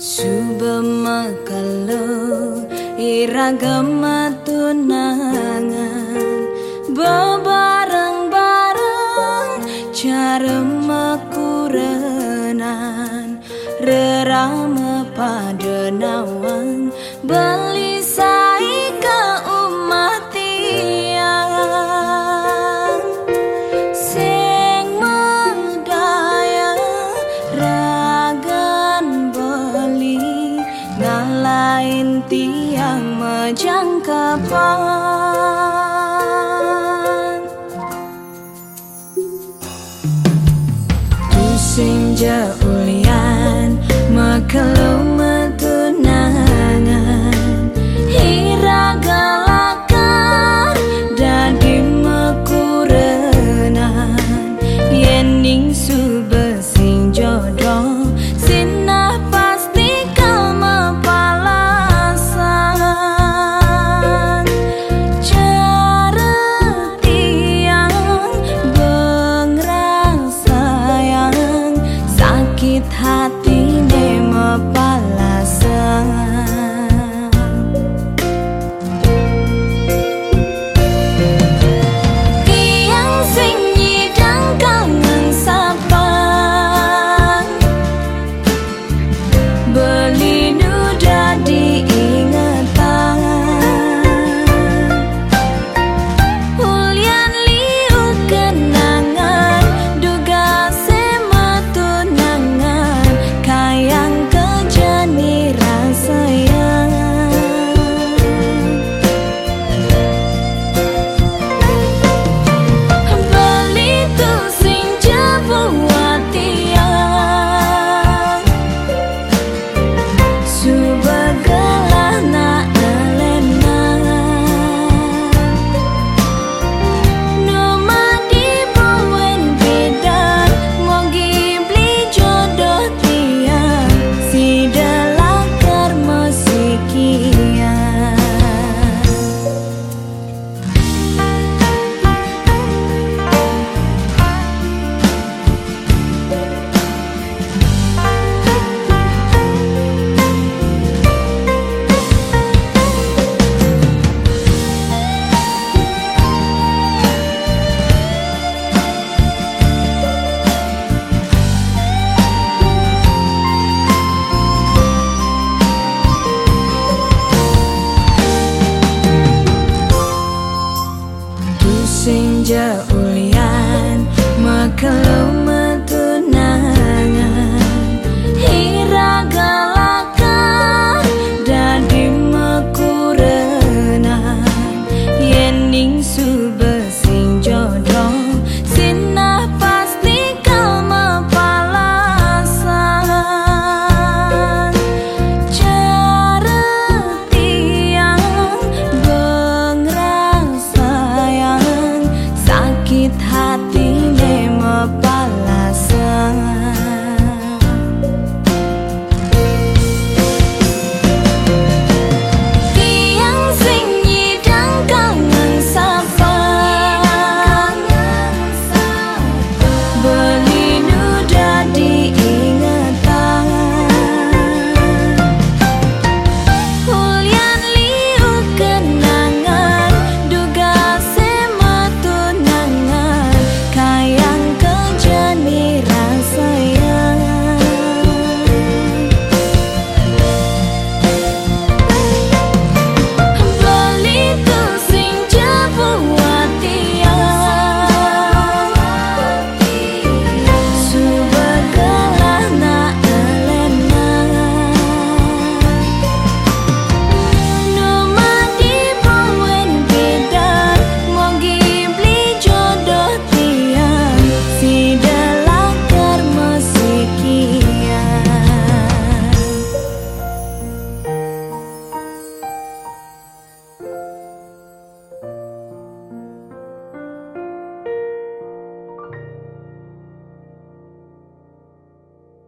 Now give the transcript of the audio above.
Subemakalo iragama tunangan Bebareng-bareng cara makurenan Rerama pada nawan tiang majangkapan Tusing jaulian sing jaulian mekelur